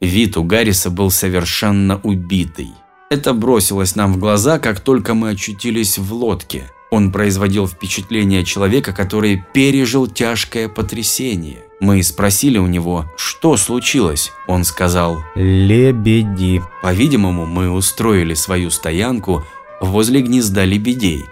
Вид у Гарриса был совершенно убитый. Это бросилось нам в глаза, как только мы очутились в лодке. Он производил впечатление человека, который пережил тяжкое потрясение. Мы спросили у него, что случилось. Он сказал «Лебеди». По-видимому, мы устроили свою стоянку возле гнезда лебедей.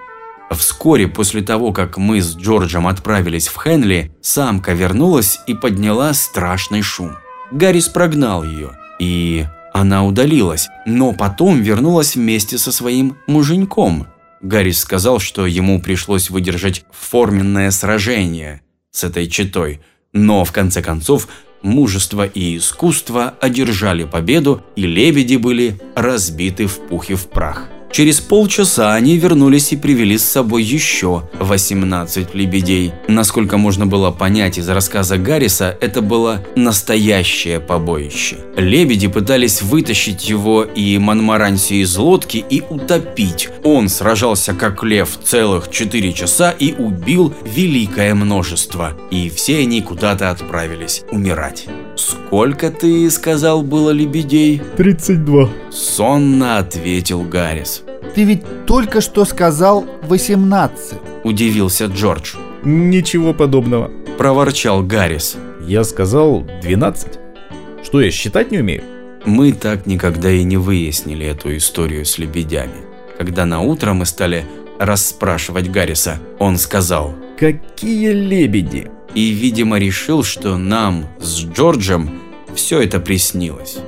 Вскоре после того, как мы с Джорджем отправились в Хенли, самка вернулась и подняла страшный шум. Гаррис прогнал ее, и она удалилась, но потом вернулась вместе со своим муженьком. Гаррис сказал, что ему пришлось выдержать форменное сражение с этой четой, но в конце концов мужество и искусство одержали победу, и лебеди были разбиты в пух и в прах. Через полчаса они вернулись и привели с собой еще 18 лебедей. Насколько можно было понять из рассказа Гарриса, это было настоящее побоище. Лебеди пытались вытащить его и Монмаранси из лодки и утопить. Он сражался как лев целых 4 часа и убил великое множество. И все они куда-то отправились умирать. «Сколько ты сказал было лебедей?» 32. Сонно ответил Гаррис. Ты ведь только что сказал 18. Удивился Джордж. Ничего подобного. Проворчал Гаррис. Я сказал 12. Что, я считать не умею? Мы так никогда и не выяснили эту историю с лебедями. Когда на утро мы стали расспрашивать Гарриса, он сказал «Какие лебеди?» И, видимо, решил, что нам с Джорджем все это приснилось.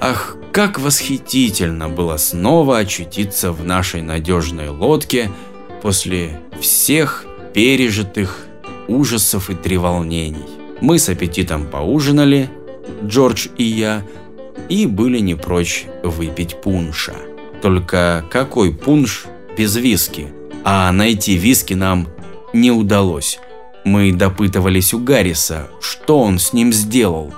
Ах, как восхитительно было снова очутиться в нашей надежной лодке после всех пережитых ужасов и треволнений. Мы с аппетитом поужинали, Джордж и я, и были не прочь выпить пунша. Только какой пунш без виски? А найти виски нам не удалось. Мы допытывались у Гарриса, что он с ним сделал.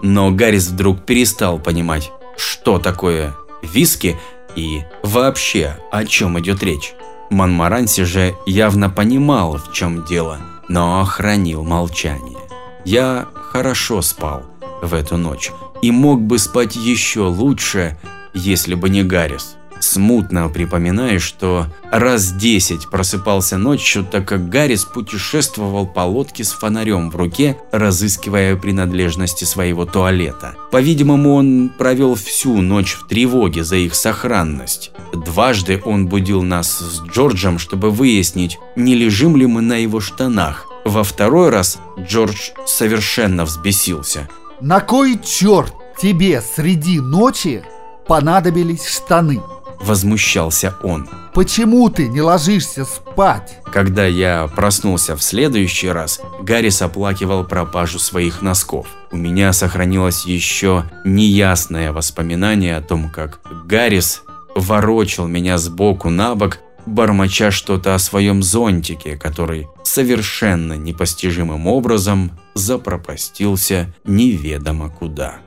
Но Гаррис вдруг перестал понимать, что такое виски и вообще о чем идет речь. Монмаранси же явно понимал, в чем дело, но хранил молчание. Я хорошо спал в эту ночь и мог бы спать еще лучше, если бы не Гаррис смутно припоминаю, что раз десять просыпался ночью, так как Гаррис путешествовал по лодке с фонарем в руке, разыскивая принадлежности своего туалета. По-видимому, он провел всю ночь в тревоге за их сохранность. Дважды он будил нас с Джорджем, чтобы выяснить, не лежим ли мы на его штанах. Во второй раз Джордж совершенно взбесился. На кой черт тебе среди ночи понадобились штаны? Возмущался он. Почему ты не ложишься спать? Когда я проснулся в следующий раз, Гаррис оплакивал пропажу своих носков. У меня сохранилось еще неясное воспоминание о том, как Гаррис ворочил меня сбоку на бок, бормоча что-то о своем зонтике, который совершенно непостижимым образом запропастился неведомо куда.